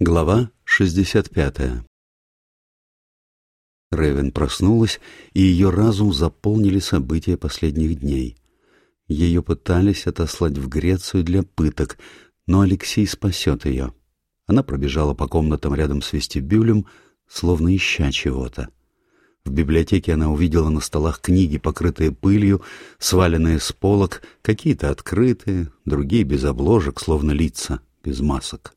Глава 65 Рэвен проснулась, и ее разум заполнили события последних дней. Ее пытались отослать в Грецию для пыток, но Алексей спасет ее. Она пробежала по комнатам рядом с вестибюлем, словно ища чего-то. В библиотеке она увидела на столах книги, покрытые пылью, сваленные с полок, какие-то открытые, другие без обложек, словно лица, без масок.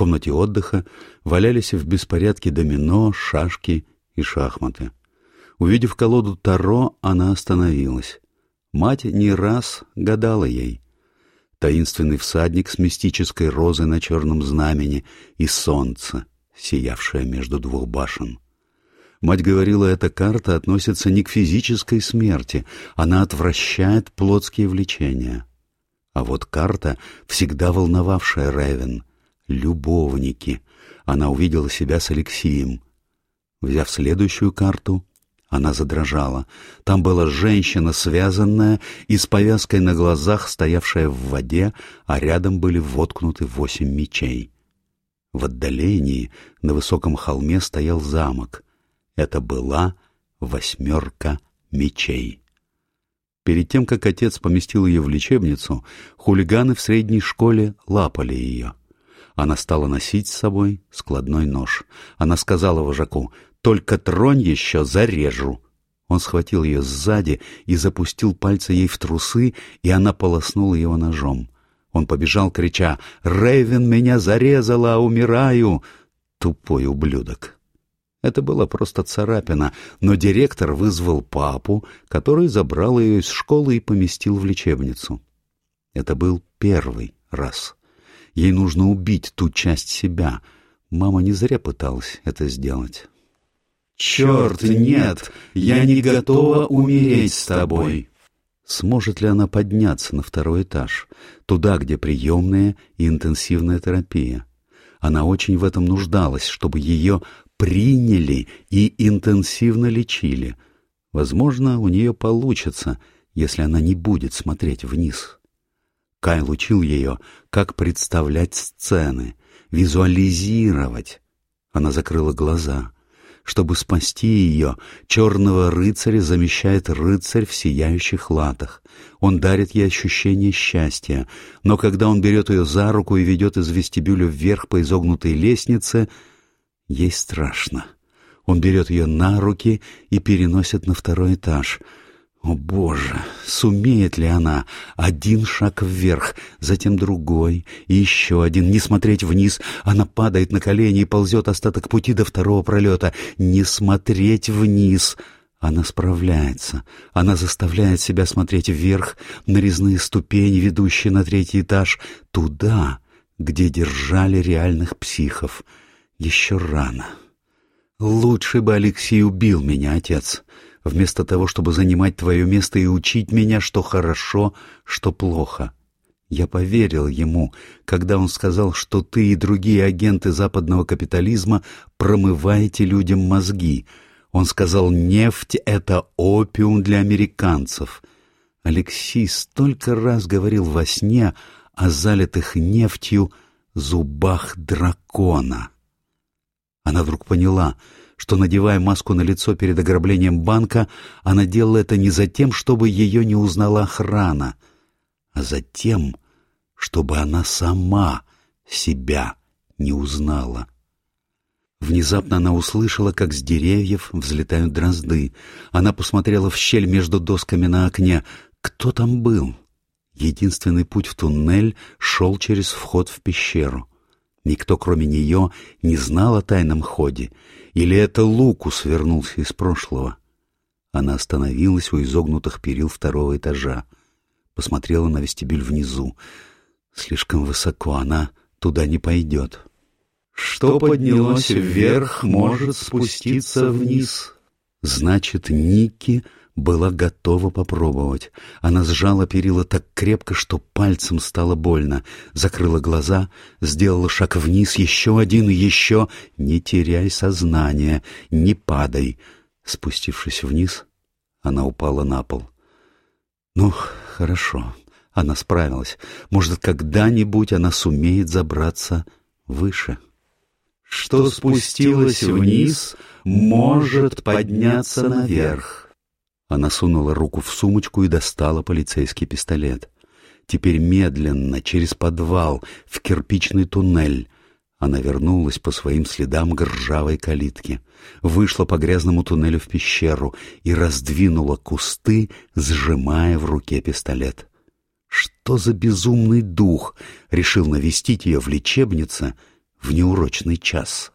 Комнате отдыха валялись в беспорядке домино, шашки и шахматы. Увидев колоду Таро, она остановилась. Мать не раз гадала ей. Таинственный всадник с мистической розой на черном знамени и солнце, сиявшее между двух башен. Мать говорила, эта карта относится не к физической смерти, она отвращает плотские влечения. А вот карта, всегда волновавшая Ревен — любовники. Она увидела себя с Алексеем. Взяв следующую карту, она задрожала. Там была женщина, связанная и с повязкой на глазах, стоявшая в воде, а рядом были воткнуты восемь мечей. В отдалении на высоком холме стоял замок. Это была восьмерка мечей. Перед тем, как отец поместил ее в лечебницу, хулиганы в средней школе лапали ее. Она стала носить с собой складной нож. Она сказала вожаку, «Только тронь еще, зарежу». Он схватил ее сзади и запустил пальцы ей в трусы, и она полоснула его ножом. Он побежал, крича, «Рэйвен меня зарезала, умираю!» Тупой ублюдок. Это была просто царапина, но директор вызвал папу, который забрал ее из школы и поместил в лечебницу. Это был первый раз. Ей нужно убить ту часть себя. Мама не зря пыталась это сделать. «Черт, нет! Я не готова умереть с тобой!» Сможет ли она подняться на второй этаж, туда, где приемная и интенсивная терапия? Она очень в этом нуждалась, чтобы ее приняли и интенсивно лечили. Возможно, у нее получится, если она не будет смотреть вниз. Кайл учил ее, как представлять сцены, визуализировать. Она закрыла глаза. Чтобы спасти ее, черного рыцаря замещает рыцарь в сияющих латах. Он дарит ей ощущение счастья, но когда он берет ее за руку и ведет из вестибюля вверх по изогнутой лестнице, ей страшно. Он берет ее на руки и переносит на второй этаж — о, Боже! Сумеет ли она? Один шаг вверх, затем другой, и еще один. Не смотреть вниз. Она падает на колени и ползет остаток пути до второго пролета. Не смотреть вниз. Она справляется. Она заставляет себя смотреть вверх, на резные ступени, ведущие на третий этаж, туда, где держали реальных психов. Еще рано. Лучше бы Алексей убил меня, отец вместо того, чтобы занимать твое место и учить меня, что хорошо, что плохо. Я поверил ему, когда он сказал, что ты и другие агенты западного капитализма промываете людям мозги. Он сказал, нефть — это опиум для американцев. Алексей столько раз говорил во сне о залитых нефтью зубах дракона. Она вдруг поняла — что, надевая маску на лицо перед ограблением банка, она делала это не за тем, чтобы ее не узнала охрана, а за тем, чтобы она сама себя не узнала. Внезапно она услышала, как с деревьев взлетают дрозды. Она посмотрела в щель между досками на окне. Кто там был? Единственный путь в туннель шел через вход в пещеру. Никто, кроме нее, не знал о тайном ходе, или это Лукус вернулся из прошлого? Она остановилась у изогнутых перил второго этажа. Посмотрела на вестибюль внизу. Слишком высоко она туда не пойдет. Что поднялось вверх, может спуститься вниз. Значит, Ники была готова попробовать. Она сжала перила так крепко, что пальцем стало больно. Закрыла глаза, сделала шаг вниз, еще один еще. Не теряй сознание, не падай. Спустившись вниз, она упала на пол. Ну, хорошо, она справилась. Может, когда-нибудь она сумеет забраться выше. что спустилась вниз, может подняться наверх. Она сунула руку в сумочку и достала полицейский пистолет. Теперь медленно, через подвал, в кирпичный туннель. Она вернулась по своим следам к ржавой калитке, вышла по грязному туннелю в пещеру и раздвинула кусты, сжимая в руке пистолет. Что за безумный дух решил навестить ее в лечебнице в неурочный час?